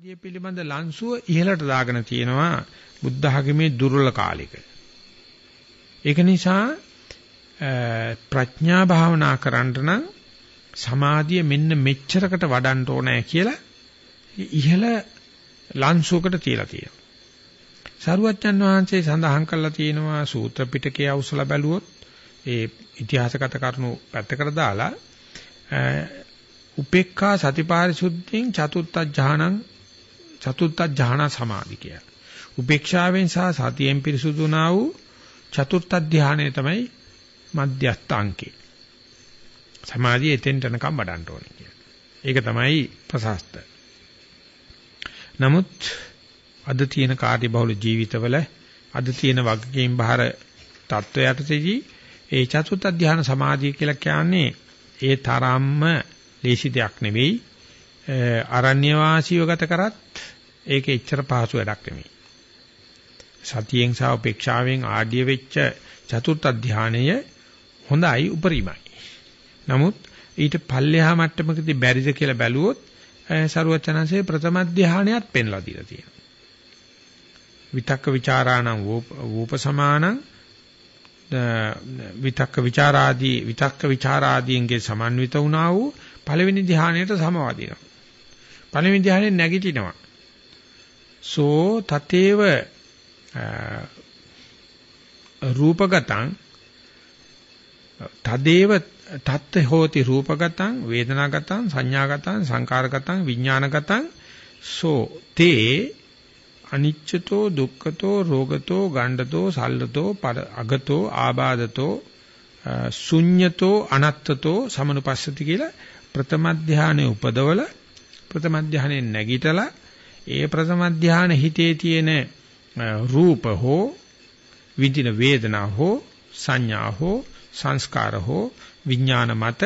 සමාධිය පිළිබඳ ලන්සුව ඉහළට දාගෙන තියෙනවා බුද්ධ ධර්මයේ දුර්වල කාලෙක. ඒක නිසා ප්‍රඥා භාවනා කරන්න නම් සමාධිය මෙන්න මෙච්චරකට වඩන්න ඕනෑ කියලා ඉහළ ලන්සුවකට තියලා තියෙනවා. සරුවච්චන් වහන්සේ සඳහන් කළා තියෙනවා සූත්‍ර පිටකයේ අවසල බැලුවොත් ඒ ඉතිහාසගත කරුණු පැත්තකට දාලා උපේක්ඛා සතිපාරිශුද්ධියෙන් චතුත්ථ ඥානං චතුත්ථ ඥාන සමාධි කිය. උපේක්ෂාවෙන් සහ සතියෙන් පිරිසුදු වුණා වූ චතුර්ථ ධානය තමයි මධ්‍යස්ථ අංකේ. සමාධිය එතෙන්ට යනකම් වඩන්න ඕනේ කියලා. ඒක තමයි ප්‍රසස්ත. නමුත් අද තියෙන කාර්යබහුල ජීවිතවල අද තියෙන වගකීම් බහර තත්වයටදී ඒ චතුත් අධ්‍යාන සමාධිය කියලා කියන්නේ ඒ තරම්ම ලේසි දෙයක් නෙවෙයි. අරණ්‍ය වාසීව ගත කරත් ඒක එච්චර පහසු වැඩක් නෙමෙයි. සතියෙන් සහ උපේක්ෂාවෙන් ආඩිය වෙච්ච චතුර්ථ ධානය හොඳයි උපරිමයි. නමුත් ඊට පල්ලෙහා මට්ටමකදී බැරිද කියලා බැලුවොත් ਸਰුවචනanse ප්‍රථම ධානයත් පෙන්ලා දීලා තියෙනවා. විතක්ක ਵਿਚාරාණං වූපසමානං විතක්ක ਵਿਚාරාදී විතක්ක ਵਿਚාරාදීන්ගේ සමන්විත වුණා වූ පළවෙනි ධානයට සමවදිනවා. පළවෙනි ධානයේ නැගිටිනවා. සෝ තතේව රූපගතං තදේව තත්ත හෝති රූපගතං වේදනාගතං සංඥාගතං සංකාරගතං විඥානගතං සෝ තේ අනිච්චතෝ දුක්ඛතෝ රෝගතෝ ගණ්ඩතෝ සල්ලතෝ අගතෝ ආබාධතෝ ශුඤ්ඤතෝ අනත්තතෝ සමනුපස්සති කියලා ප්‍රථම ධානයේ උපදවල ප්‍රථම ධානයේ නැගිටලා ඒ ප්‍රථම ධානය හිතේ තියෙන රූප හෝ විඳින වේදනා හෝ සංඥා හෝ සංස්කාර හෝ විඥාන මත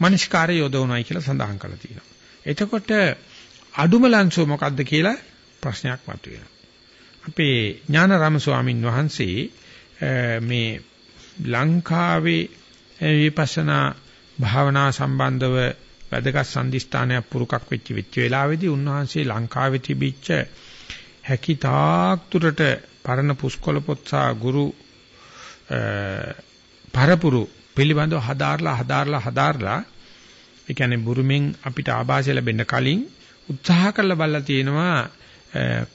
මනස්කාරය යොදවනයි කියලා සඳහන් කරලා තියෙනවා. එතකොට අඩුම ලංසෝ මොකද්ද කියලා ප්‍රශ්නයක් මතුවෙනවා. අපේ ඥානාරාම ස්වාමින් වහන්සේ මේ ලංකාවේ විපස්සනා භාවනා සම්බන්ධව වැදගත් සම්දිස්ථානයක් පුරුකක් වෙච්ච වෙච්ච වෙලාවේදී උන්වහන්සේ ලංකාවේ තිබිච්ච හැකි තාක් දුරට පරණ පුස්කොළ පොත් සහ ගුරු පරපුරු පිළිබඳව හදාarලා හදාarලා හදාarලා ඒ කියන්නේ බුරුමින් අපිට ආభాෂය ලැබෙන්න කලින් උත්සාහ කරලා බලලා තියෙනවා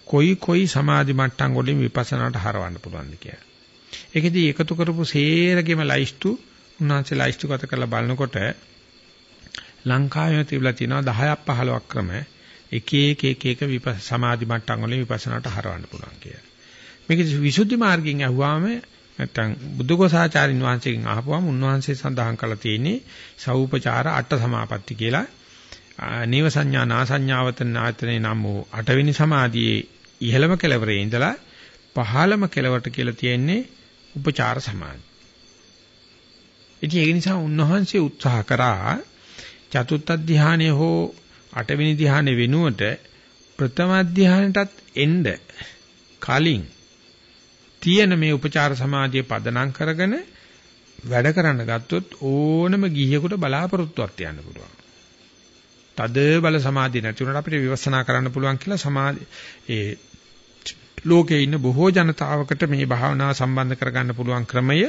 කොයි කොයි සමාධි මට්ටම් වලින් විපස්සනාට හරවන්න පුළුවන්ද කියලා. ඒකෙදි එකතු කරපු සේරගෙම ලයිස්තු උන්වහන්සේ ලයිස්තු ගත කරලා බලනකොට ලංකාවේ තිබිලා තියෙනවා 10ක් 15ක් ක්‍රම එක එක එක එක විපස් සමාධි මට්ටම් වලින් විපස්සනාට හරවන්න පුළුවන් කියලා. මේක විසුද්ධි මාර්ගයෙන් අහුවාම නැත්තම් බුද්ධඝෝසාචාරින් වහන්සේගෙන් අහපුවම උන්වහන්සේ සඳහන් කළා තියෙන්නේ සෞපචාර අට සමාපatti කියලා. නීව සංඥා නාසඤ්ඤාවතන ආයතනේ නම් වූ අටවෙනි සමාධියේ ඉහළම කෙළවරේ ඉඳලා පහළම කෙළවරට කියලා තියෙන්නේ උපචාර සමාධි. ඉතින් ඒ නිසා උන්වහන්සේ උත්සාහ කරා චතුත්ථ ධානය හෝ අටවෙනි ධානය වෙනුවට ප්‍රථම ධානයටත් එන්න කලින් තියෙන මේ උපචාර සමාධිය පදනම් කරගෙන වැඩ කරන්න ගත්තොත් ඕනම ගිහියෙකුට බලාපොරොත්තුවක් තියන්න පුළුවන්. තද බල සමාධිය නැති වුණාට අපිට විවසනා කරන්න පුළුවන් කියලා සමාධි ඒ ලෝකේ ඉන්න බොහෝ ජනතාවකට මේ භාවනාව සම්බන්ධ කරගන්න පුළුවන් ක්‍රමය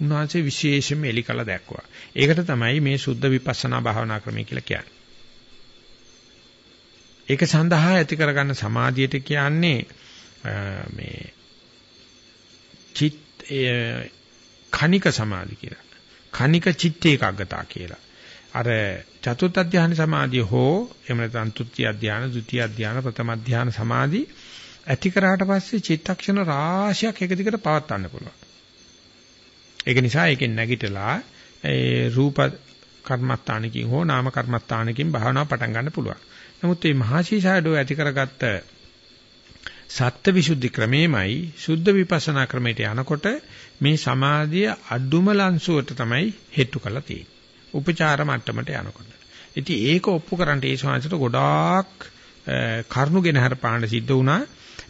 උන්වහන්සේ විශේෂයෙන්ම එලි කළ දැක්වුවා. ඒකට තමයි මේ සුද්ධ විපස්සනා භාවනා ක්‍රමය කියලා කියන්නේ. ඒක සඳහා ඇති කරගන්න සමාධියට කියන්නේ මේ චිත් කණික සමාධි කියලා. කණික චිත්ත ඒකාග්‍රතාව කියලා. අර චතුත් අධ්‍යාන සමාධිය හෝ එහෙම නැත්නම් තුත්‍ය අධ්‍යාන, ဒုတိ ය අධ්‍යාන, ප්‍රථම අධ්‍යාන සමාධි ඇති කරාට පස්සේ චිත්තක්ෂණ රාශියක් එක දිගට පවත්වන්න පුළුවන්. ඒක නිසා ඒකෙන් නැගිටලා ඒ රූප කර්මස්ථානකින් හෝ නාම කර්මස්ථානකින් භාවනාව පටන් ගන්න පුළුවන්. නමුත් මේ මහසීසඩෝ ඇති කරගත්ත සත්‍ය විසුද්ධි ක්‍රමෙමයි සුද්ධ විපස්සනා ක්‍රමයට යනකොට මේ සමාධිය අඩුම ලංසුවට තමයි හෙට්ටු කරලා තියෙන්නේ. උපචාර මට්ටමට යනකොට. ඉතින් ඒක ඔප්පු කරන්න ඒ ශාංශයට ගොඩාක් කරුණුගෙන හරපාන්න සිද්ධ වුණා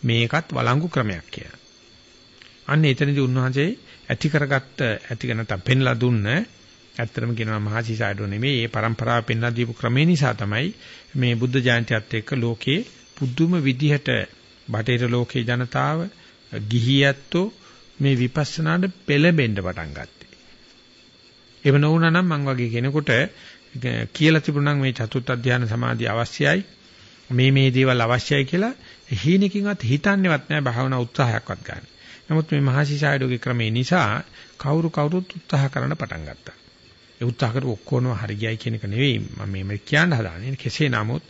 මේකත් වළංගු ක්‍රමයක් කියලා. අන්න එතනදී උන්වහන්සේ ඇති කරගත්ත ඇති නැත්නම් පෙන්ලා දුන්න ඇත්තටම කියනවා මහසිසාරඩෝ නෙමෙයි ඒ પરම්පරාව පෙන්ලා දීපු ක්‍රමේ නිසා තමයි මේ බුද්ධ ජයන්තියත් එක්ක ලෝකේ පුදුම විදිහට බටේර ලෝකේ ජනතාව ගිහියැත්තෝ මේ විපස්සනාට පෙළඹෙන්න පටන් ගත්තේ. එහෙම නොවුනා නම් මං වගේ කෙනෙකුට කියලා තිබුණා මේ චතුත් අධ්‍යාන සමාධිය අවශ්‍යයි. මේ මේ දේවල් අවශ්‍යයි කියලා හීනකින්වත් හිතන්නේවත් නැහැ භාවනා උත්සාහයක්වත් ගන්න. නමුත් මේ මහසිසායඩෝගේ ක්‍රමේ නිසා කවුරු කවුරුත් උත්සාහ කරන්න පටන් ගත්තා. ඒ උත්සාහ කරපු ඔක්කොම හරි ගියයි කියන එක නෙවෙයි මම මේ කියන්න හදාන්නේ. කෙසේ නමුත්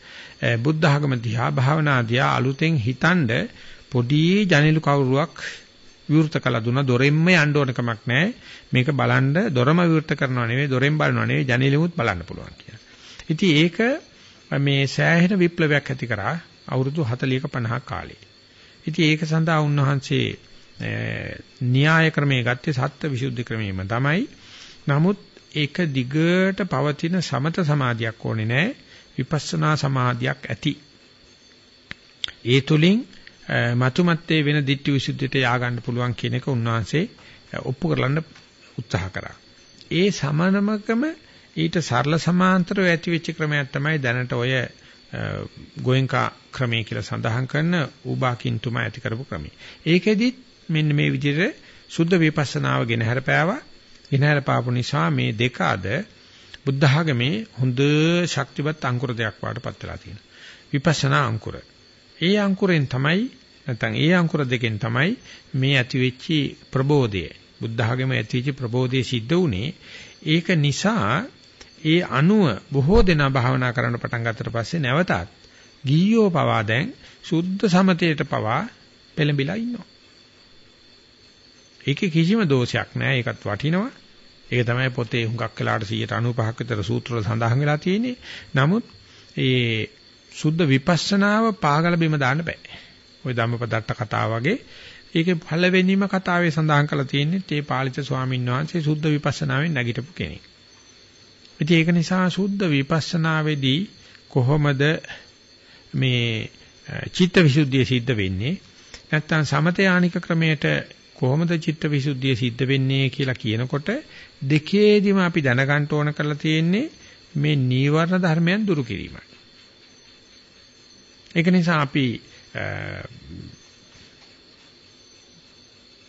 බුද්ධ ආගම දිහා භාවනා දිහා අලුතෙන් හිතනද පොඩි ජනෙලු කවුරුවක් විවෘත කළ දුන දොරෙන්ම යන්න ඕන කමක් නැහැ. මේක බලන්න දොරම විවෘත කරනවා නෙවෙයි දොරෙන් බලනවා නෙවෙයි ජනෙලෙමුත් බලන්න පුළුවන් කියලා. ඉතින් ඒක මේ සෑහෙන විප්ලවයක් ඇති කරා අවුරුදු 40ක 50ක කාලේ. ඉතින් ඒක සඳහා උන්වහන්සේ න්‍යාය ක්‍රමයේ ගත්තේ සත්‍ය විසුද්ධි ක්‍රමයේම තමයි. නමුත් ඒක දිගට පවතින සමත සමාධියක් ඕනේ නැහැ. විපස්සනා සමාධියක් ඇති. ඒ තුලින් මතුමත්තේ වෙන ditthi විසුද්ධියට යා ගන්න පුළුවන් කියන එක උන්වහන්සේ ඔප්පු කරලන්න උත්සාහ කරා. ඒ සමානමකම ඊට සරල සමාන්තරව ඇති වෙච්ච ක්‍රමයක් තමයි දැනට ඔය ගෝයන්කා ක්‍රමය කියලා සඳහන් කරන උබාකින්තුමා ඇති කරපු ක්‍රමය. ඒකෙදිත් මෙන්න මේ විදිහට සුද්ධ විපස්සනාව ගෙන හැරපෑවා. ගෙන හැරපාපු නිසා මේ දෙක අද බුද්ධ ආගමේ හොඳ ශක්තිවත් අංකුර දෙයක් වඩපත් වෙලා තියෙනවා. විපස්සනා අංකුර. ඒ අංකුරෙන් තමයි නැත්නම් ඒ අංකුර දෙකෙන් තමයි මේ ඇති වෙච්ච ප්‍රබෝධය බුද්ධ ආගමේ ඇති වෙච්ච ප්‍රබෝධය සිද්ධ වුණේ. ඒක නිසා ඒ අනුව බොහෝ දෙනා භාවනා කරන්න පටන් ගත්තට පස්සේ නැවතත් ගියෝ පවා දැන් සුද්ධ සමතේට පවා පෙළඹිලා ඉන්නවා. ඒකේ කිසිම දෝෂයක් නැහැ. ඒකත් වටිනවා. ඒක තමයි පොතේ හුඟක් වෙලාට 195ක් විතර සූත්‍රවල සඳහන් වෙලා තියෙන්නේ. නමුත් ඒ සුද්ධ විපස්සනාව පාගල බිම දාන්න බෑ. ওই ධම්මපදට්ට කතාව වගේ ඒකේ පළවෙනිම කතාවේ සඳහන් කරලා තියෙන්නේ තේ පාලිත ස්වාමීන් වහන්සේ සුද්ධ විපස්සනාවෙන් නැගිටපු කෙනෙක්. ඉතින් ඒක නිසා සුද්ධ විපස්සනාවේදී කොහොමද මේ චිත්ත විසුද්ධිය සිද්ධ වෙන්නේ? නැත්නම් සමත යානික ක්‍රමයට කොහොමද චිත්ත විසුද්ධිය සිද්ධ වෙන්නේ කියලා කියනකොට දෙකේදිම අපි දැනගන්න ඕන කරලා තියෙන්නේ මේ නීවරණ ධර්මයන් දුරු කිරීමයි. ඒක නිසා අපි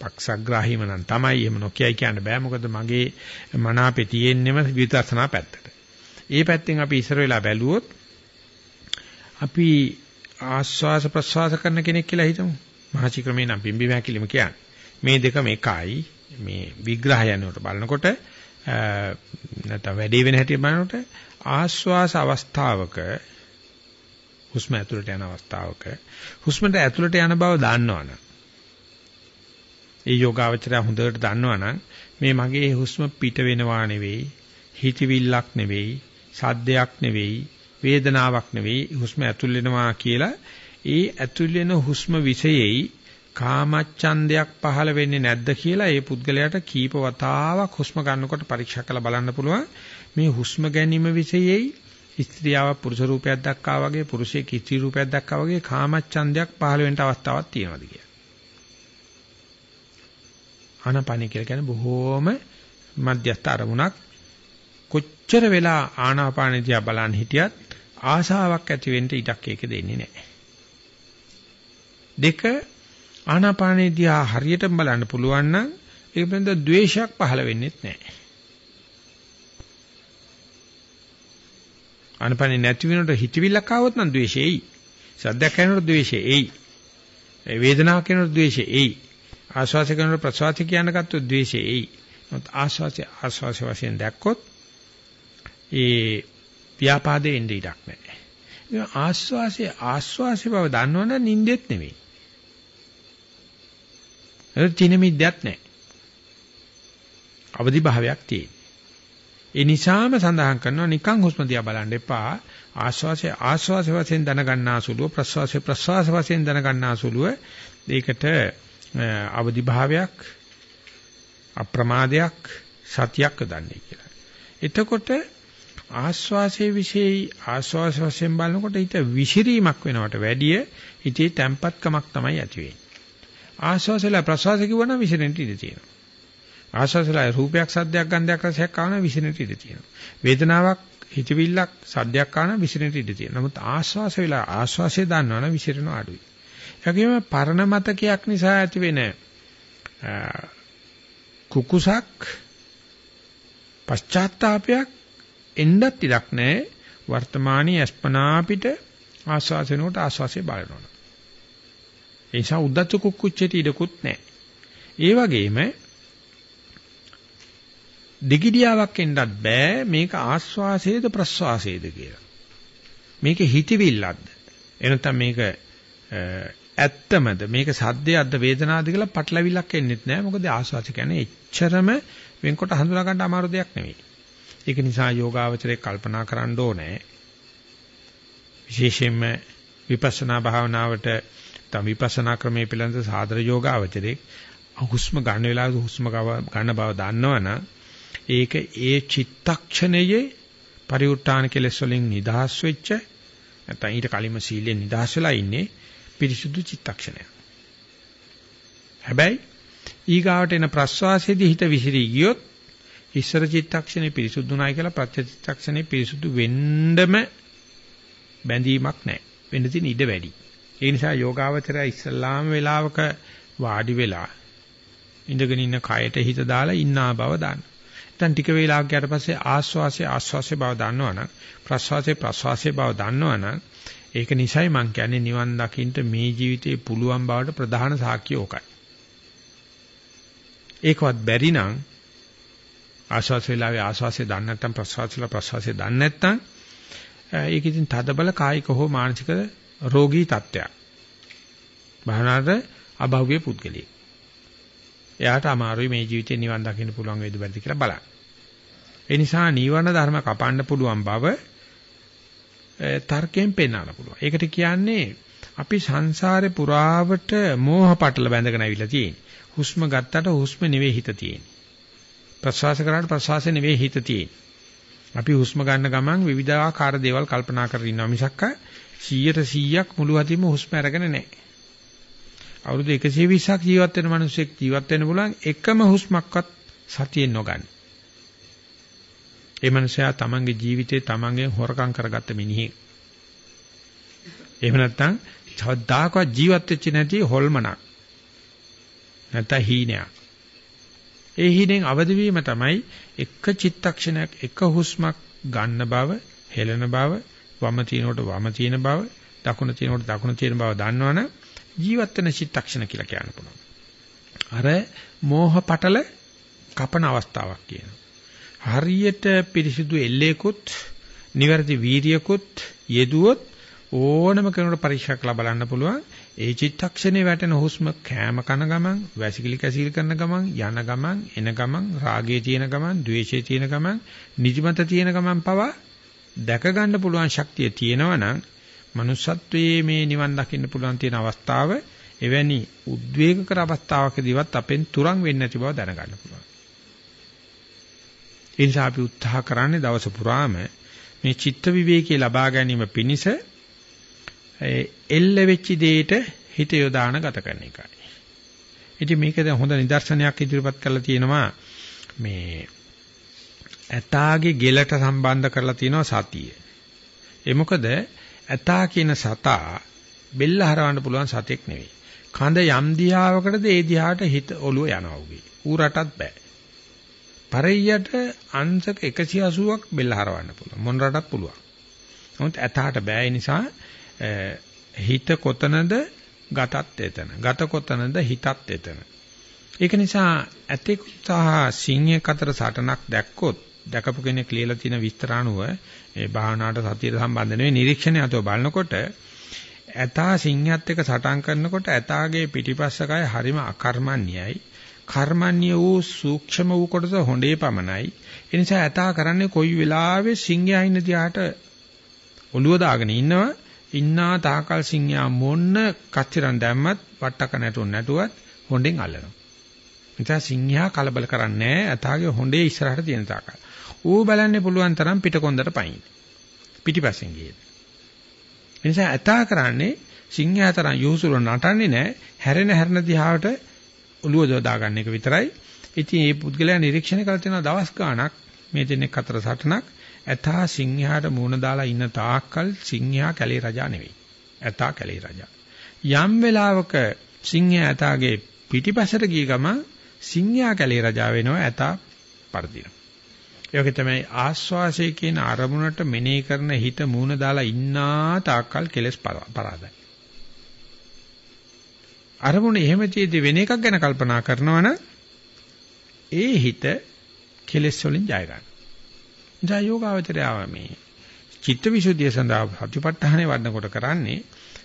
පක්ෂග්‍රාහීම නම් තමයි එහෙම නොකියයි කියන්න බෑ මොකද මගේ මනාපේ තියෙන්නෙම විදර්ශනා පැත්තට. ඒ පැත්තෙන් අපි ඉස්සර වෙලා බැලුවොත් අපි ආස්වාස ප්‍රස්වාස කරන කෙනෙක් කියලා හිතමු. මහචි ක්‍රමේ නම් බිම්බි මහැකිලිම කියන්නේ. මේ දෙකම එකයි. මේ විග්‍රහය යනකොට බලනකොට නැත්නම් වැඩි වෙන හැටි බලනකොට ආස්වාස අවස්ථාවක හුස්ම ඇතුළට යන අවස්ථාවක හුස්මට ඇතුළට යන බව දන්නවනේ ඒ යෝගාවචරය හොඳට දන්නවනම් මේ මගේ හුස්ම පිට වෙනවා නෙවෙයි හිතවිල්ලක් නෙවෙයි සද්දයක් නෙවෙයි වේදනාවක් නෙවෙයි හුස්ම ඇතුල් වෙනවා කියලා. ඒ ඇතුල් වෙන හුස්ම විශේෂයි කාමච්ඡන්දයක් පහළ වෙන්නේ නැද්ද කියලා ඒ පුද්ගලයාට කීප වතාවක් හුස්ම ගන්නකොට පරීක්ෂා කරලා බලන්න පුළුවන්. මේ හුස්ම ගැනීම විශේෂයි ස්ත්‍රියව පුරුෂ රූපයක් දක්වා වගේ පුරුෂයෙක් ස්ත්‍රී රූපයක් දක්වා වගේ කාමච්ඡන්දයක් පහළ වෙන්න අවස්ථාවක් තියෙනවද කියලා. ආනාපානිය කියලා කියන්නේ බොහෝම මධ්‍යස්ථ අරමුණක්. කොච්චර වෙලා ආනාපානෙ දිහා බලන් හිටියත් ආශාවක් ඇති වෙන්න ඉඩක් ඒක දෙන්නේ නැහැ. දෙක ආනාපානෙ දිහා හරියටම බලන්න පුළුවන් නම් ඒක පිළිබඳ ද්වේෂයක් පහළ වෙන්නේ නැහැ. ආනාපානෙ නැති වෙනකොට හිතවිල්ලක් ආවොත් නම් ද්වේෂය එයි. සද්දයක් කරනකොට ද්වේෂය එයි. වේදනාවක් කරනකොට ද්වේෂය එයි. ආශ්වාස කරන ප්‍රශ්වාස කියන ගත්තොත් ද්වේෂය එයි. නමුත් ආශ්වාසය ආශ්වාස වශයෙන් දැක්කොත් ඒ ව්‍යාපාදේ එන්නේ ඉඩක් නැහැ. ඒ ආශ්වාසයේ ආශ්වාසයේ බව දන්නවනම් නින්දෙත් නෙවෙයි. ඒක තින මිද්දයක් නැහැ. අවදි භාවයක් තියෙන. ඒ නිසාම සඳහන් කරනවා නිකං හුස්ම දිහා බලන්න එපා. ආශ්වාසය ආශ්වාස වශයෙන් දැනගන්නා සුළුව ප්‍රශ්වාසය ප්‍රශ්වාස වශයෙන් දැනගන්නා සුළුව ඒකට අවදි භාවයක් අප්‍රමාදයක් සතියක් දන්නේ කියලා. එතකොට ආස්වාසේ વિશેයි ආස්වාස වශයෙන් බලනකොට ඊට විසිරීමක් වෙනවට වැඩිය හිතේ තැම්පත්කමක් තමයි ඇති වෙන්නේ. ආස්වාසල ප්‍රසවාස කිව්වනම් විසිරෙන්න ඉඩ තියෙනවා. ආස්වාසලා රූපයක් සද්දයක් ගන්ධයක් රසයක් ආවම විසිරෙට ඉඩ තියෙනවා. වේදනාවක් හිතවිල්ලක් සද්දයක් ආවම විසිරෙට ඉඩ තියෙනවා. නමුත් ආස්වාස වෙලා ආස්වාසය දන්නවනම් විසිරෙන අඩුයි. ඒ වගේම පරණ මතකයක් නිසා ඇති වෙන කුකුසක් පශ්චාත්තාවපයක් එන්නත් ඉඩක් නැහැ. වර්තමානයේ අස්පනා පිට ආස්වාසනෝට ආස්වාසේ බලනවා. ඒ නිසා උද්දච්ච කුක්කුච්චේට ඉඩකුත් නැහැ. ඒ වගේම දෙගිඩියාවක් එන්නත් බෑ මේක ආස්වාසේද ප්‍රස්වාසේද කියලා. මේක හිතවිල්ලක්ද? එනතම් මේක ඇත්තමද මේක සද්දයක්ද වේදනාවද කියලා පටලවිල්ලක් එන්නෙත් නෑ මොකද ආස්වාස කියන්නේ එච්චරම වෙන්කොට හඳුනා ගන්න අමාරු දෙයක් නෙවෙයි. ඒක නිසා යෝගාවචරයේ කල්පනා කරන්න ඕනේ. විශේෂයෙන්ම විපස්සනා භාවනාවට තම විපස්සනා ක්‍රමයේ පිළිබඳ සාදර යෝගාවචරයේ හුස්ම ගන්න වෙලාවේ හුස්ම ගන්න බව දන්නවනම් ඒක ඒ චිත්තක්ෂණයේ පරිඋත්තාන කෙලෙස් වලින් නිදහස් වෙච්ච නැත්නම් ඊට කලින්ම සීලෙන් නිදහස් වෙලා ඉන්නේ පිරිසුදු චිත්තක්ෂණයක්. හැබැයි ඊගාවට එන ප්‍රස්වාසයේදී හිත විසිරී ගියොත් ඉස්සර චිත්තක්ෂණේ පිරිසුදුනායි කියලා ප්‍රත්‍ය චිත්තක්ෂණේ පිරිසුදු වෙන්නම බැඳීමක් නැහැ. වෙන්න තියෙන ඉඩ වැඩි. ඒ නිසා යෝගාවචරය ඉස්සල්ලාම වේලාවක වාඩි වෙලා ඉඳගෙන ඉන්න කයට හිත දාලා ඉන්නා බව දාන්න. දැන් ටික වේලාවක් ගියාට පස්සේ ආස්වාසේ ආස්වාසේ බව දන්නවනම් ප්‍රස්වාසේ ප්‍රස්වාසේ බව දන්නවනම් ඒක නිසයි මම කියන්නේ නිවන් දකින්න මේ ජීවිතේ පුළුවන් බවට ප්‍රධාන සාක්ෂිය ඕකයි. ඒකවත් බැරි නම් ආස්වාස වේලාවේ ආස්වාසේ දන්නේ නැත්නම් ප්‍රස්වාසලා ප්‍රස්වාසේ දන්නේ නැත්නම් ඒක ඉතින් තදබල කායික හෝ මානසික රෝගී තත්ත්වයක්. භාවනාවට අභෞවිය පුද්ගලියෙක්. එයාට අමාරුයි මේ ජීවිතේ නිවන් දකින්න පුළුවන් වේද බැරිද කියලා බලන්න. ඒ නිසා නීවරණ ධර්ම කපන්න පුළුවන් බව තර්කයෙන් පෙන්වන්න පුළුවන්. ඒකට කියන්නේ අපි සංසාරේ පුරාවට මෝහ පටල බැඳගෙන අවිලා තියෙන්නේ. හුස්ම ගත්තට හුස්ම නෙවෙයි හිත තියෙන්නේ. ප්‍රශ්වාස කරාට ප්‍රශ්වාසය නෙවෙයි හිත තියෙන්නේ. අපි හුස්ම ගන්න ගමන් විවිධාකාර දේවල් කල්පනා කරගෙන ඉන්නවා මිසක් 100ට 100ක් මුළු අතින්ම හුස්ම අරගෙන නැහැ. අවුරුදු 120ක් ජීවත් වෙන මිනිස්සෙක් ජීවත් වෙන්න පුළුවන් එකම හුස්මක්වත් සතියෙන් නොගන්න. ඒ මනුස්සයා තමන්ගේ ජීවිතේ තමන්ගෙන් හොරකම් කරගත්ත මිනිහෙක්. එහෙම නැත්නම් චවදාකවත් ජීවත් වෙච්ච නැති හොල්මනක්. නැත්නම් හීනයක්. ඒ හීනෙන් අවදි වීම තමයි එක චිත්තක්ෂණයක් එක හුස්මක් ගන්න බව, හෙලන බව, වම තිනකොට වම තින බව, දකුණ තිනකොට දකුණ තින බව දන්නවනම් ජීවත් වෙන චිත්තක්ෂණ කියලා කියන්න පුළුවන්. අර මෝහ පටල කපන අවස්ථාවක් කියනවා. හරියට පිරිසිදු එල්ලේකුත්, නිවැරදි වීරියකුත් යෙදුවොත් ඕනම කෙනෙකුට පරීක්ෂා කරලා බලන්න පුළුවන්. ඒ චිත්තක්ෂණේ වැටෙන හුස්ම කෑම කන ගමන්, වැසිකිලි කැසිලි කරන ගමන්, යන ගමන්, එන ගමන්, රාගයේ තියෙන ගමන්, ද්වේෂයේ තියෙන ගමන්, නිදිමත තියෙන ගමන් පවා දැක ගන්න පුළුවන් ශක්තිය තියෙනවා නම් manussත්වයේ මේ නිවන් දකින්න පුළුවන් තියෙන අවස්ථාව එවැනි උද්වේගකර අවස්ථාවකදීවත් අපෙන් තුරන් වෙන්නේ නැති බව දැනගන්න පුළුවන්. ඒ නිසා අපි උත්සාහ කරන්නේ දවස පුරාම මේ චිත්ත විවේකී ලබා ගැනීම පිණිස එල්ල වෙච්ච දෙයට හිත යොදාන ගත කරන එකයි. ඉතින් මේක දැන් හොඳ නිදර්ශනයක් ඉදිරිපත් කරලා තියෙනවා මේ ඇතාගේ ගෙලට සම්බන්ධ කරලා තියෙනවා සතිය. ඒ මොකද ඇතා කියන සතා බෙල්ල හරවන්න පුළුවන් සතෙක් නෙවෙයි. කඳ යම් දිහාවකටද ඒ දිහාට හිත ඔළුව යනවා උගේ. ඌ රටත් බෑ. පරෙයියට අංශක 180ක් බෙල්ල හරවන්න පුළුවන්. මොන රටත් පුළුවන්. නමුත් ඇතාට බෑ නිසා හිත කොතනද ගතත් එතන. ගත කොතනද හිතත් එතන. ඒක නිසා ඇතෙක් සහ සිංහයක් අතර සටනක් දැක්කොත් දැකපු කෙනෙක් ලියලා තියෙන විස්තර අනුව ඒ භාවනාවට සතියට සම්බන්ධ නෙවෙයි නිරීක්ෂණය අතව බලනකොට ඇතා සිංහයත් එක්ක සටන් කරනකොට ඇතාගේ පිටිපස්සකය හරිම අකර්මණ්‍යයි කර්මණ්‍ය වූ සූක්ෂම වූ කොටස හොඬේ පමණයි ඒ නිසා ඇතා කරන්නේ කොයි වෙලාවෙ සිංහයා ඉන්න දිහාට ඔළුව දාගෙන ඉන්නවා ඉන්නා තාකල් සිංහයා මොන්න කච්චරන් දැම්මත් වට්ටක නැටුන් නැටුවත් හොඬෙන් අල්ලනවා නිසා සිංහයා කලබල කරන්නේ නැහැ ඇතාගේ හොඬේ ඉස්සරහට තියෙන තාකල් ඌ බලන්නේ පුළුවන් තරම් පිටකොන්දට පයින්. පිටිපස්සෙන් ගියේ. ඒ නිසා ඇතා කරන්නේ සිංහයා තරම් යොහුසුර නටන්නේ නැහැ. හැරෙන හැරෙන දිහාවට ඔළුව දොදා ගන්න එක විතරයි. ඉතින් මේ පුද්ගලයා නිරීක්ෂණය කරලා තියෙන දවස් ගාණක් මේ දෙනෙක් අතර සටනක් ඇතා සිංහයාට මූණ දාලා ඉන්න තාක්කල් සිංහයා කැලේ රජා නෙවෙයි. ඇතා කැලේ රජා. යම් වෙලාවක සිංහයා ඇතාගේ පිටිපසට ගිය ගම සිංහයා කැලේ රජා වෙනවා ඇතා පරදිනවා. ඒ වගේ තමයි ආස්වාසය කියන අරමුණට මෙනෙහි කරන හිත මූණ දාලා ඉන්නා තාක්කල් කෙලස් පරාදයි. අරමුණ එහෙම තියදී වෙන එකක් ගැන කල්පනා කරනවනම් ඒ හිත කෙලස් වලින් ජය ගන්නවා. නිසා යෝගාවචරයව මේ චිත්තවිසුද්ධිය සඳහා ප්‍රතිපත්තහනේ වඩනකොට කරන්නේ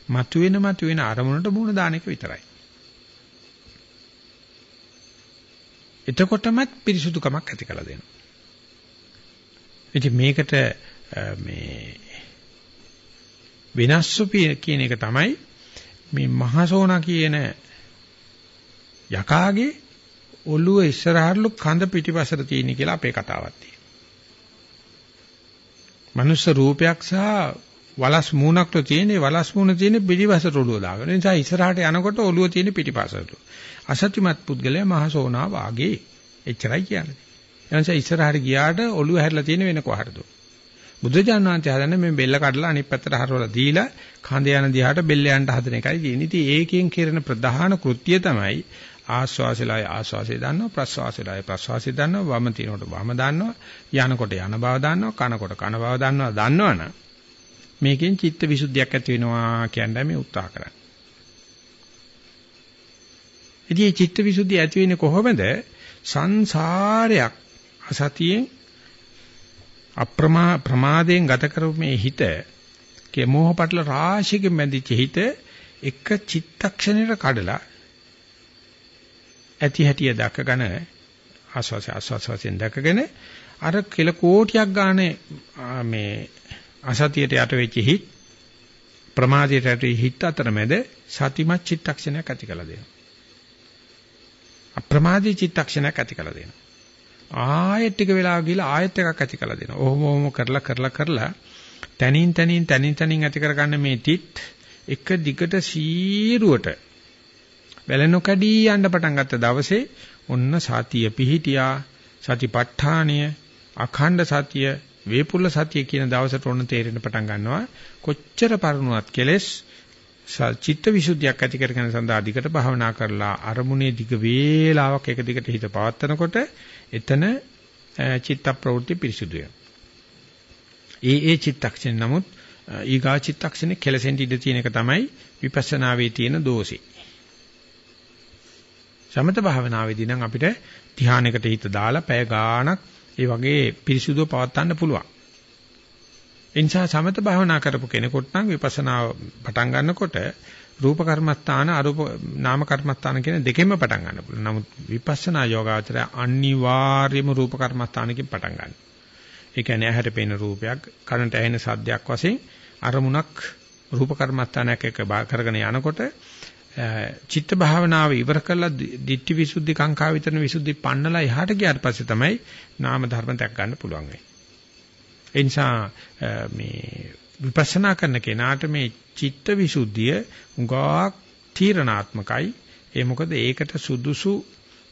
මතුවෙන මතුවෙන අරමුණට මූණ දාන එක විතරයි. එතකොටමත් පිරිසුදුකමක් ඇති කළ දෙනවා. ඉතින් මේකට මේ විනාශු කියන එක තමයි මේ මහසෝනා කියන යකාගේ ඔළුව ඉස්සරහටලු කඳ පිටිපසට තියෙන කියලා අපේ කතාවක් තියෙනවා. මනුස්ස රූපයක් සහ වලස් මූණක්ට තියෙන වලස් මූණ තියෙන පිටිපසට ඔළුව දාගෙන. ඒ නිසා ඉස්සරහට යනකොට ඔළුව තියෙන පිටිපසට. අසත්‍යමත් පුද්ගලයා මහසෝනා වාගේ. එච්චරයි කියන්නේ. ඒ නිසා ඉස්සරහට ගියාට ඔළුව හැරිලා තියෙන වෙන කොහටද? බුදුජානක වහන්සේ හදන්නේ මේ බෙල්ල කඩලා අනිත් පැත්තට හරවලා දීලා කඳ යන දිහාට බෙල්ල යන්න හදන එකයි තියෙන්නේ. ඉතින් ඒකෙන් කරන ප්‍රධාන කෘත්‍යය තමයි ආස්වාසලයි ආස්වාසය දන්නවා ප්‍රස්වාසලයි ප්‍රස්වාසය දන්නවා වම තිනකොට වම දන්නවා යනකොට යන බව දන්නවා කනකොට කන බව දන්නවා දන්නවනම් මේකෙන් චිත්ත විසුද්ධියක් ඇති වෙනවා කියන්නේ මේ උත්සාහ කරන්නේ. ඉතින් මේ චිත්ත විසුද්ධිය ඇති වෙන්නේ කොහොමද? සංසාරයක් අසතියෙන් අප්‍රමා ප්‍රමාදයෙන් ගත කරපු මේ හිත කේ මෝහ පටල රාශියකින් බැඳිච්ච හිත එක චිත්තක්ෂණයකට කඩලා ඇති හැටිය දැකගෙන ආස්වාස ආස්වාසයෙන් දැකගෙන අර කෙල කෝටියක් ගානේ මේ අසතියට යට වෙච්ච හිත් ප්‍රමාදයට යට හිත් අතරමැද සතිමත් චිත්තක්ෂණයක් ඇති කළ දෙනවා. අප්‍රමාදී චිත්තක්ෂණයක් ඇති කළ දෙනවා. ආයෙත් ටික වෙලාව ගිහලා ආයෙත් එකක් ඇති කළ දෙනවා. ඔහොම ඔහොම කරලා කරලා කරලා තනින් තනින් තනින් තනින් ඇති කරගන්න මේ තිත් එක දිගට සීරුවට වැලනොකඩී යන්න පටන් ගත්ත දවසේ ඔන්න සතිය පිහිටියා සතිපට්ඨානය අඛණ්ඩ සතිය වේපුල්ල සතිය කියන දවසට ඔන්න තේරෙන්න පටන් ගන්නවා කොච්චර පරණුවත් කෙලෙස් චිත්ත විසුද්ධියක් ඇති කරගෙන සඳහා දිගට භාවනා කරලා අරමුණේ දිග වේලාවක් එක දිගට හිත පවත්නකොට එතන චිත්ත ප්‍රවෘත්ති පිරිසුදුය. ඒ ඒ චිත්තක්ෂණ නමුත් ඊගා චිත්තක්ෂණේ කෙලසෙන් ඉඳ තියෙන එක තමයි විපස්සනාවේ තියෙන දෝෂේ. සමත භාවනාවේදී නම් අපිට ධානයකට හිත දාලා පැය ගාණක් ඒ වගේ පිරිසුදුව පවත්වන්න පුළුවන්. ඒ නිසා සමත භාවනා කරපු කෙනෙකුට නම් විපස්සනා පටන් ගන්නකොට රූප කර්මස්ථාන අරූප නාම කර්මස්ථාන කියන දෙකෙන්ම පටන් ගන්න පුළුවන්. නමුත් විපස්සනා යෝගාචරය අනිවාර්යයෙන්ම රූප කර්මස්ථානකින් පටන් ගන්නවා. ඒ කියන්නේ ඇහැට පෙනෙන රූපයක්, කනට ඇහෙන සද්දයක් වශයෙන් අරමුණක් රූප කර්මස්ථානයක් එක කරගෙන යනකොට චිත්ත භාවනාව ඉවර කළා ditthi visuddhi කාංකා විතරන විසුද්ධි පන්නලා එහාට ගියාට පස්සේ තමයි නාම ධර්ම දැක් ගන්න පුළුවන් වෙන්නේ. ඒ නිසා මේ විපස්සනා කරන කෙනාට මේ චිත්ත විසුද්ධිය උගාක් තීරණාත්මකයි. ඒ මොකද ඒකට සුදුසු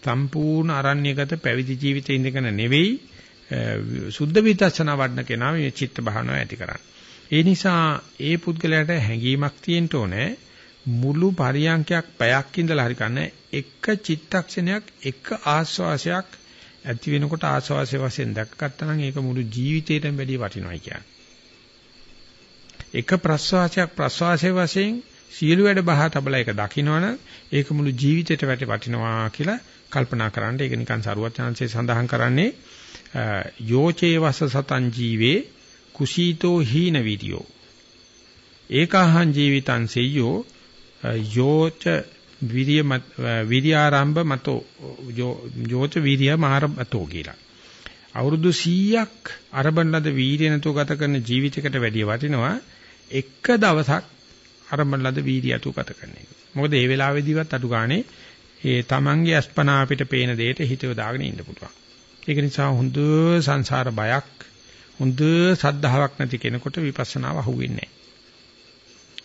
සම්පූර්ණ අරණ්‍යගත පැවිදි ජීවිතේ ඉඳගෙන නෙවෙයි සුද්ධ විදර්ශනා වඩන කෙනා මේ චිත්ත භාවනාව ඇති කරන්නේ. ඒ නිසා ඒ පුද්ගලයාට හැඟීමක් තියෙන්න ඕනේ මුළු පරියන්කයක් පැයක් ඉඳලා හරි කන්නේ එක චිත්තක්ෂණයක් එක ආස්වාසයක් ඇති වෙනකොට ආස්වාසය වශයෙන් දැක්කත්තා නම් ඒක මුළු ජීවිතේටම වැඩි වටිනවයි කියන්නේ. එක ප්‍රස්වාසයක් ප්‍රස්වාසයේ වශයෙන් සියලු වැඩ බහ තබලා ඒක දකින්නවනම් ඒක මුළු ජීවිතේට වැඩි වටිනවා කියලා කල්පනා කරන්න. ඒක නිකන් සරුවත් chance සඳහන් කරන්නේ යෝචේ වස සතං ජීවේ කුසීතෝ හීන විදියෝ ඒකාහං ජීවිතං සෙය්‍යෝ යෝච විරිය විරියාරම්භ මතෝ යෝච විරිය මාරමතෝ කියලා. අවුරුදු 100ක් අරබන් ලද වීරිය නැතුව ගත කරන ජීවිතයකට වැඩිය වටිනවා එක දවසක් අරබන් ලද වීරිය නැතුව ගත කරන එක. මොකද ඒ වෙලාවේදීවත් අඩු ගානේ ඒ තමන්ගේ අස්පනා අපිට පේන දෙයට හිතව දාගෙන ඉන්න පුළුවන්. ඒක නිසා හොඳ සංසාර බයක් හොඳ සද්ධාාවක් නැති කෙනෙකුට විපස්සනාව අහුවෙන්නේ නැහැ.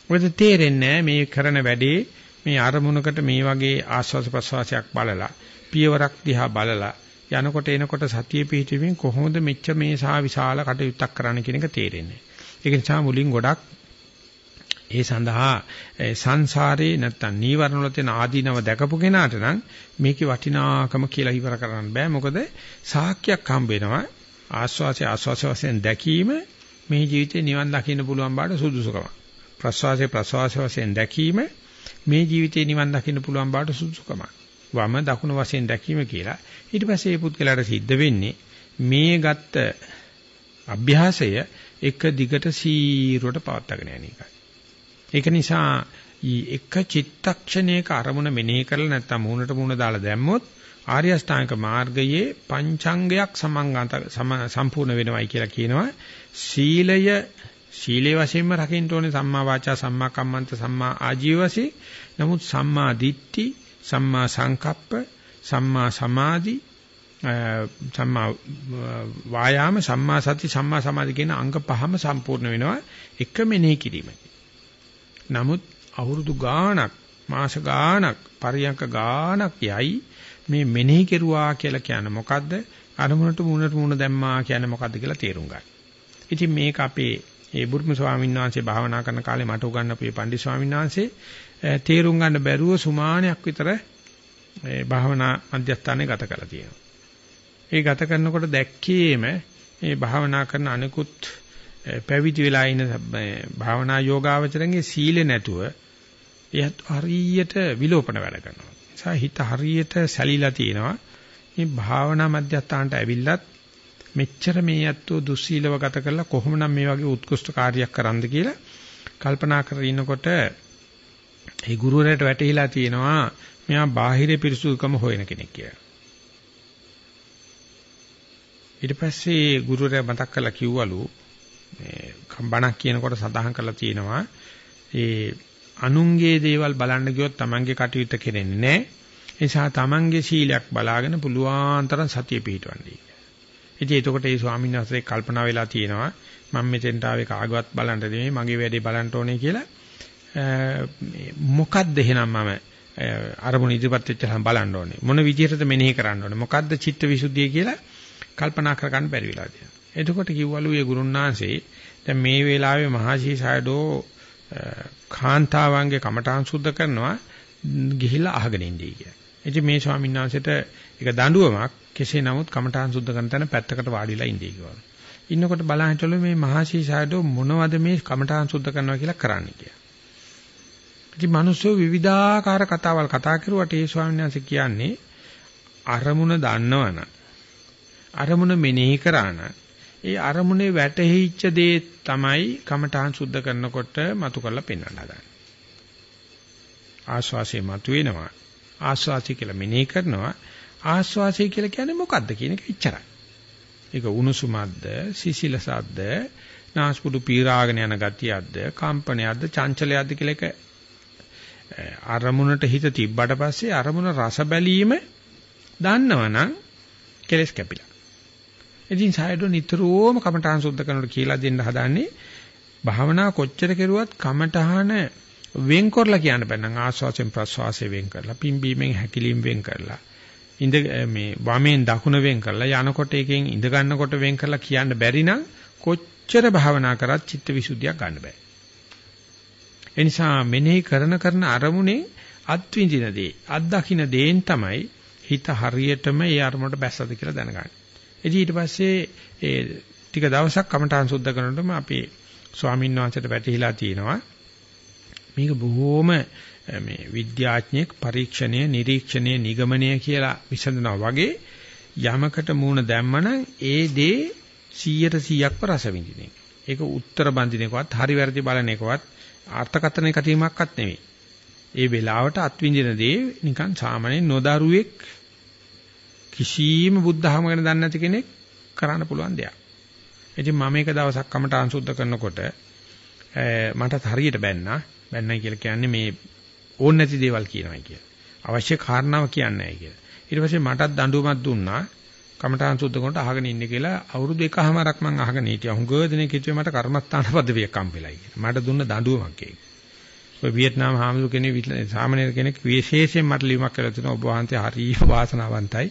මොකද තේරෙන්නේ මේ කරන වැඩේ මේ අරමුණකට මේ වගේ ආස්වාද ප්‍රසවාසයක් බලලා පියවරක් දිහා බලලා යනකොට එනකොට සතිය පිහිටීමෙන් කොහොමද මෙච්ච මේ සා විශාල කටයුත්තක් කරන්න කියන එක තේරෙන්නේ. ඒක නිසා මුලින් ගොඩක් ඒ සඳහා සංසාරේ නැත්තම් නීවරණ වල තියෙන ආදීනව දැකපු කෙනාට නම් මේකේ වටිනාකම කියලා ඉවර කරන්න බෑ. මොකද සාක්කයක් හම්බ වෙනවා. ආස්වාසේ ආස්වාස වශයෙන් දැකීම මේ ජීවිතේ නිවන් දකින්න පුළුවන් බාට සුදුසුකම. ප්‍රස්වාසයේ ප්‍රස්වාස වශයෙන් දැකීම මේ ජීවිතේ නිවන් දකින්න පුළුවන් බාට සුදුසුකම. වම දකුණු වශයෙන් දැකීම කියලා. ඊට පස්සේ මේ පුද්ගලයාට සිද්ධ වෙන්නේ මේ ගත්ත අභ්‍යාසය එක දිගට සීරුවට පවත්වාගෙන යන එකයි. ඒක නිසා එක චිත්තක්ෂණයක අරමුණ මෙනෙහි කරලා නැත්තම් මූණට මූණ දාලා දැම්මොත් ආර්ය අෂ්ටාංග මාර්ගයේ පංචාංගයක් සමංගත සම්පූර්ණ වෙනවයි කියලා කියනවා. සීලය සීලේ වශයෙන්ම රකින්න ඕනේ සම්මා වාචා සම්මා කම්මන්ත සම්මා ආජීවසි. නමුත් සම්මා දිට්ඨි, සම්මා සංකප්ප, සම්මා සමාධි, සම්මා වායාම, සම්මා සති, සම්මා සමාධි කියන අංග පහම සම්පූර්ණ වෙනවා එක මෙනෙහි කිරීමයි. නමුත් අවුරුදු ගාණක් මාස ගාණක් පරියන්ක ගාණක් යයි මේ මෙනෙහි කෙරුවා කියලා කියන්නේ මොකද්ද? අරමුණට මුණට මුණ දැම්මා කියන්නේ මොකද්ද කියලා තේරුම් ගන්න. ඉතින් මේක අපේ ඒ බුදුම ස්වාමීන් වහන්සේ භාවනා කරන කාලේ මට උගන්වපු මේ පණ්ඩිත ස්වාමීන් වහන්සේ තේරුම් ගන්න බැරුව සුමානයක් විතර ඒ භාවනා මධ්‍යස්ථානයේ ගත කරලා තියෙනවා. ඒ ගත කරනකොට දැක්කේම මේ භාවනා කරන අනිකුත් පැවිදි වෙලා ඉන්න භාවනා යෝගාවචරන්ගේ සීලෙ නැතුව එයත් හරියට විලෝපන වැඩ කරනවා. නිසා හිත හරියට සැලිලා තියෙනවා. මේ භාවනා මධ්‍යස්ථානට ඇවිල්ලත් මෙච්චර මේ යැත්තෝ දුස්සීලව ගත කරලා කොහොමනම් මේ වගේ උත්කෘෂ්ඨ කාර්යයක් කරන්නද කියලා කල්පනා කරගෙන ඉන්නකොට ඒ ගුරුවරයාට වැටහිලා තියෙනවා මෙයා බාහිර පිරිසුදුකම හොයන කෙනෙක් කියලා. ඊට පස්සේ ගුරුවරයා මතක් කරලා කිව්වලු මේ බණක් කියනකොට සඳහන් කරලා තියෙනවා ඒ අනුන්ගේ දේවල් බලන්න ගියොත් Tamange කටයුත්ත කෙරෙන්නේ නැහැ. ඒ නිසා Tamange සීලයක් බලාගෙන පුළුවන් තරම් සතිය පිහිටවන්නේ. ඉතින් එතකොට ඒ ස්වාමීන් වහන්සේ කල්පනා වෙලා තියෙනවා මම මෙතෙන්ට ආවේ කාගවත් බලන්න නෙමෙයි මගේ වැඩේ බලන්න ඕනේ කියලා. මොකද්ද එහෙනම් මම අරමුණ ඉදිරිපත් වෙච්චහම බලන්න ඕනේ. මොන විදිහටද මෙනෙහි කරන්න ඕනේ. මොකද්ද චිත්ත විසුද්ධිය කියලා කල්පනා කරගන්න බැරි වෙලා තියෙනවා. එතකොට කිව්වලු ඒ ගුරුන්නාංශේ දැන් මේ වෙලාවේ මහසී සයඩෝ කාන්තාවන්ගේ කමඨාන් සුද්ධ කරනවා ගිහිල්ලා අහගෙන ඉඳී කියලා. ඉතින් මේ ස්වාමීන් වහන්සේට ඒක දඬුවමක් කෙසේ නමුත් කමඨාන් සුද්ධ කරන තැන පැත්තකට වාඩිලා ඉඳී කිව්වා. ඉන්නකොට බලන් හිටවලු මේ මහසී සයඩෝ මොනවද මේ කමඨාන් සුද්ධ කරනවා කියලා කරන්නේ කියලා. ඉතින් මිනිස්සු විවිධාකාර කතාවල් කතා කරුවට ඒ ස්වාමීන් වහන්සේ කියන්නේ අරමුණ දන්නවනම් අරමුණ මෙනෙහි කරා නම් ඒ අරමුණේ වැටහිච්ච දේ තමයි කමඨාන් සුද්ධ කරනකොට මතු කරලා පෙන්වන්න හදන්නේ. ආස්වාසිය මතුවෙනවා. ආස්වාසිය කියලා මෙනෙහි කරනවා. ආස්වාසිය කියලා කියන්නේ මොකද්ද කියන එක ඉච්චරයි. ඒක උණුසුමක්ද, සිසිලසක්ද, නාස්පුඩු පීරාගෙන යන ගතියක්ද, කම්පනයක්ද, චංචලයක්ද කියලා එක අරමුණට හිත තිබ්බට පස්සේ අරමුණ රස බැලීම දන්නවනම් කෙලස් කැපිලා. ඉතින් සායඩෝ නිතරම කමඨාන් සුද්ධ කරනකොට කියලා දෙන්න හදාන්නේ භාවනා කොච්චර කෙරුවත් කමඨහන වෙන් කරලා කියන්න බෑ නම් ආස්වාසයෙන් ප්‍රස්වාසයෙන් වෙන් කරලා පිම්බීමෙන් හැකිලීම් වෙන් කරලා ඉඳ මේ වමෙන් දකුණ වෙන් කරලා යනකොට එකෙන් ඉඳ ගන්නකොට වෙන් කරලා කියන්න බැරි නම් කොච්චර භාවනා කරත් චිත්ත විසුද්ධියක් ගන්න බෑ. ඒ නිසා මෙනෙහි කරන කරන අරමුණේ අත්විඳින දේ අත්දකින්න දේෙන් තමයි හිත හරියටම ඒ අරමුණට බැස්සද කියලා දැනගන්නේ. ඉතින් ඊට පස්සේ ඒ ටික දවසක් කමඨාන් සුද්ධ කරනකොටම අපේ ස්වාමීන් වහන්සේට වැටහිලා තියෙනවා මේක බොහොම මේ විද්‍යාඥයෙක් පරීක්ෂණය නිරීක්ෂණය නිගමනය කියලා විසඳනවා වගේ යමකට මූණ දැම්මනම් ඒ දේ 100ට 100ක්ව රස විඳින එක. ඒක උත්තර බඳින එකවත් හරි වැරදි බලන එකවත් අර්ථකථන කතීමක්වත් නෙවෙයි. ඒ වෙලාවට අත්විඳින දේ නිකන් සාමාන්‍ය නොදරුවෙක් කිසියම් බුද්ධ ධර්ම ගැන දන්නේ නැති කෙනෙක් කරන්න පුළුවන් දෙයක්. ඉතින් මම එක දවසක් කමටහන් සුද්ධ කරනකොට මටත් හරියට බැන්නා. බැන්නයි කියලා කියන්නේ මේ ඕන නැති දේවල් කියනවායි කියලා. අවශ්‍ය කාරණාව කියන්නේ නැහැ කියලා. ඊට පස්සේ මටත් දඬුවමක් දුන්නා. කමටහන් සුද්ධ කරනකොට අහගෙන ඉන්නේ කියලා අවුරුදු එකහමාරක් මම අහගෙන හිටියා. හුඟ දෙනෙක් කිව්වේ මට කර්මස්ථාන පදවියක් හම්බෙලා කියලා. මට දුන්න දඬුවමක් ඒක. ඔය වියට්නාම් හාමුදුර කෙනෙක් සාමාන්‍ය කෙනෙක් විශේෂයෙන් මට ලියුමක් කරලා තිනවා ඔබ වහන්සේ හරිය වාසනාවන්තයි.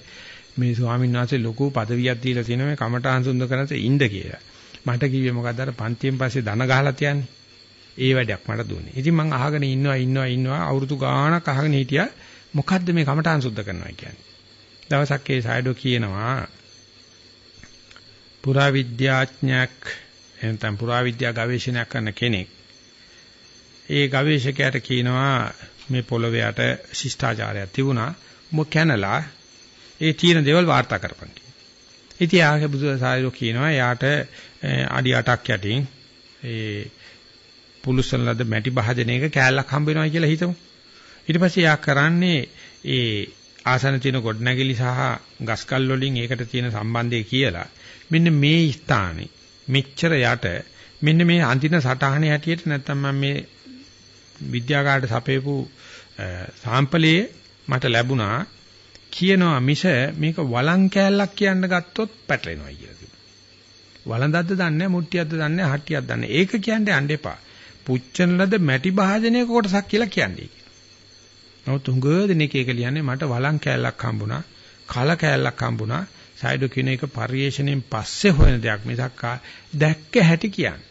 මේ ස්වාමීන් වහන්සේ ලොකු පදවියක් දීලා තිනවා මේ කමඨාන් සුන්දර කරන්සේ ඉන්න කියලා. මට කිව්වේ මොකද්ද අර පන්තියෙන් පස්සේ ධන ගහලා තියන්නේ. ඒ වැඩක් මට දුන්නේ. ඉතින් මං අහගෙන ඉන්නවා ඉන්නවා ඉන්නවා අවුරුදු ගාණක් අහගෙන හිටියා මොකද්ද මේ කමඨාන් සුද්ධ කරනවා කියන්නේ. දවසක් ඒ සයිඩෝ කියනවා පුරාවිද්‍යාඥයෙක් එතන පුරාවිද්‍යා ගවේෂණයක් කරන කෙනෙක් ඒ ගවේෂකයාට කියනවා මේ පොළොවේ යට ශිෂ්ටාචාරයක් තිබුණා මොක කැනලා ඒ තියෙන දේවල් වාර්තා කරපන් කියලා. ඉතින් ආගේ බුදුසාරයෝ කියනවා යාට අඩි 8ක් යටින් ඒ පුලුසන ලද මැටි භාජනයක කෑල්ලක් හම්බ වෙනවා කියලා හිතමු. ඊට පස්සේ යා කරන්නේ ඒ ආසන තියෙන ගොඩනැගිලි සහ ගස්කල් වලින් ඒකට තියෙන සම්බන්ධය කියලා මෙන්න මේ ස්ථානේ මෙච්චර යට මෙන්න මේ අන්තිම සටහනේ හැටියට නැත්තම් මම මේ විද්‍යාගාරයට සපයපු සාම්පලයේ මට ලැබුණා කියනවා මිස මේක වලං කෑල්ලක් කියන්න ගත්තොත් පැටලෙනවා කියලා කිව්වා. වලඳද්ද දන්නේ මුට්ටියක්ද දන්නේ හට්ටියක් දන්නේ. ඒක කියන්නේ යන්න එපා. පුච්චන ලද මැටි භාජනයක කොටසක් කියලා කියන්නේ. නමුත් උඟ දෙනෙක් ඒක ලියන්නේ මට වලං කෑල්ලක් හම්බුණා, කල කෑල්ලක් හම්බුණා. සයිඩෝ කියන එක පරිේශණයෙන් පස්සේ හොයන දෙයක් මිසක් දැක්ක හැටි කියන්නේ.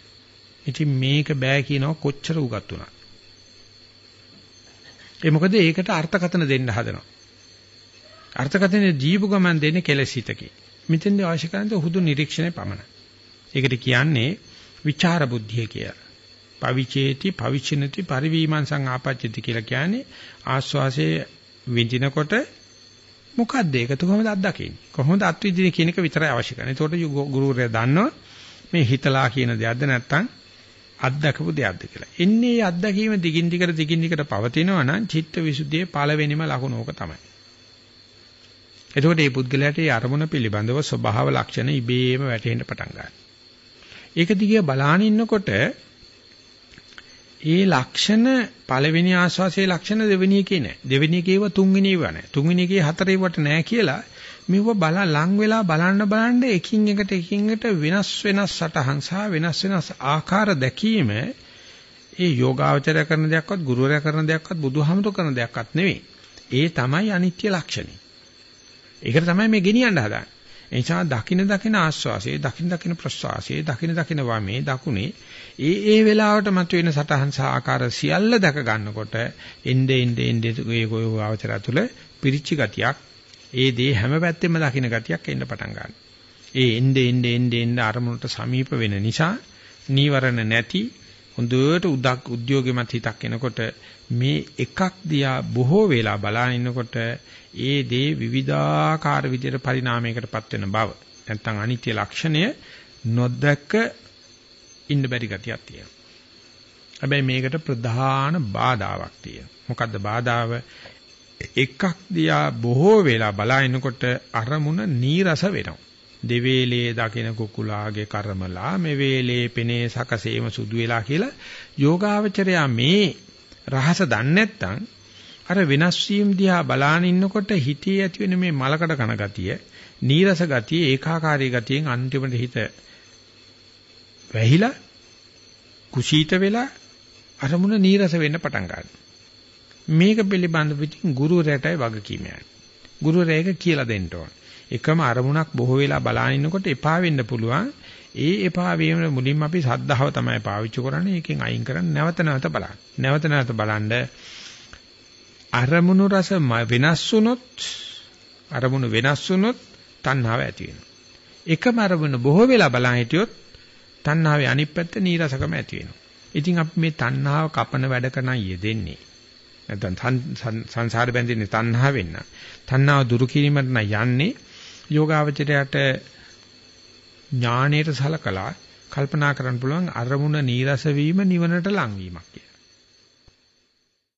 ඉතින් මේක බෑ කියනවා කොච්චර උගත් උනා. ඒ මොකද ඒකට අර්ථකථන දෙන්න හදනවා. අර්ථකථනයේ ජීව ගමන් දෙන්නේ කෙලසිතකේ. මෙතෙන්දී අවශ්‍ය කරන්නේ හුදු නිරීක්ෂණය පමණයි. ඒකට කියන්නේ විචාර බුද්ධිය කියලා. පවිචේති පවිචිනති පරිවීමංසං ආපච්චති කියලා කියන්නේ ආස්වාසයේ විඳිනකොට මොකද්ද ඒක කොහොමද අත්දකින්නේ කොහොමද අත්විඳින්නේ කියන එක විතරයි අවශ්‍ය කරන්නේ. ඒකට ගුරුවරයා දන්නවා මේ හිතලා කියන දෙයක්ද නැත්නම් අත්දකපු දෙයක්ද කියලා. එන්නේ මේ අත්දැකීම දිගින් දිගට දිගින් දිගට පවතිනවා නම් චිත්ත විසුද්ධියේ පළවෙනිම ලකුණ ඕක තමයි. එතකොට මේ පුද්ගලයාට මේ අරමුණ පිළිබඳව ස්වභාව ලක්ෂණ ඉබේම වැටහෙන්න පටන් ගන්නවා. ඒක දිගේ බලාන ඉන්නකොට ඒ ලක්ෂණ පළවෙනි ආස්වාසේ ලක්ෂණ දෙවෙනි එකේ නෑ. දෙවෙනි එකේව තුන්වෙනි ඒවා නෑ. තුන්වෙනි එකේ හතරේවට නෑ කියලා මෙව බල ලං වෙලා බලන්න බලන්න එකින් එකට එකින් එකට වෙනස් වෙනස් සටහන් සහ වෙනස් වෙනස් ආකාර දැකීම ඒ යෝගාවචරය කරන දෙයක්වත් ගුරුවරයා කරන දෙයක්වත් බුදුහාමුදුර කරන දෙයක්වත් නෙවෙයි. ඒ තමයි අනිත්‍ය ලක්ෂණය. ඒකට තමයි මේ ගෙනියන්න හදාන්නේ. ඒ නිසා දකින දකින ආස්වාසේ, දකින දකින ප්‍රස්වාසේ, දකින දකින වමේ, දකුණේ ඒ ඒ වෙලාවට මතුවෙන සටහන් සහ ආකාර සියල්ල දැක ගන්නකොට එnde ende ende ඒ ගෝය ආචර තුළ පිරිච්ච ගතියක් ඒ දේ හැම පැත්තෙම දකින්න ගතියක් එන්න පටන් ගන්නවා. ඒ එnde ende ende ende අරමුණට සමීප වෙන නිසා නීවරණ නැති හොඳට උදක් උද්‍යෝගෙමත් හිතක් එනකොට මේ එකක් දිහා බොහෝ වෙලා බලාගෙන ඉන්නකොට ඒ දේ විවිධාකාර විදිහට පරිණාමයකටපත් වෙන බව නැත්නම් අනිත්‍ය ලක්ෂණය නොදැක ඉන්න බැරි ගතියක් තියෙනවා. හැබැයි මේකට ප්‍රධාන බාධාවක් තියෙනවා. මොකද්ද බාධාව? එකක් දිහා බොහෝ වෙලා බලනකොට අරමුණ නීරස වෙනවා. දෙවේලේ දකින කුකුලාගේ කර්මලා මේ වේලේ පෙනේ සකසේම සුදු වෙලා කියලා යෝගාවචරයා මේ රහස දන්නේ නැත්නම් අර වෙනස් වීම දිහා බලාන ඉන්නකොට හිතේ ඇති වෙන මේ මලකඩ කන ගතිය, නීරස ගතිය, ඒකාකාරී ගතියෙන් අන්තිමට හිත වැහිලා කුසීත වෙලා අරමුණ නීරස වෙන්න පටන් ගන්නවා. මේක පිළිබඳ පිටින් ගුරුවරයාටයි වගකීම යන්නේ. ගුරුවරයා ඒක කියලා දෙන්න ඕන. එකම අරමුණක් බොහෝ වෙලා බලාගෙන ඉන්නකොට එපා වෙන්න පුළුවන්. ඒ එපා වීම මුලින්ම අපි සද්ධාව තමයි පාවිච්චි කරන්නේ. ඒකෙන් අයින් කරන්නේ නැවත නැවත බලන්න. නැවත නැවත බලන්න අරමුණු රස වෙනස් වුනොත් අරමුණු වෙනස් වුනොත් තණ්හාව ඇති වෙනවා. එකම අරමුණ බොහෝ වෙලා බලන් හිටියොත් තණ්හාවේ අනිත් පැත්ත නීරසකම ඇති වෙනවා. ඉතින් අපි මේ තණ්හාව කපන වැඩ කරන යෙදෙන්නේ. නැත්නම් සංසාර බැඳින්නේ තණ්හාව වෙන්න. තණ්හාව දුරු කිරීමට නම් යන්නේ යෝගාවචරයට ඥාණයට සලකලා කල්පනා කරන්න පුළුවන් අරමුණ නීරස වීම නිවනට ලං වීමක් කියලා.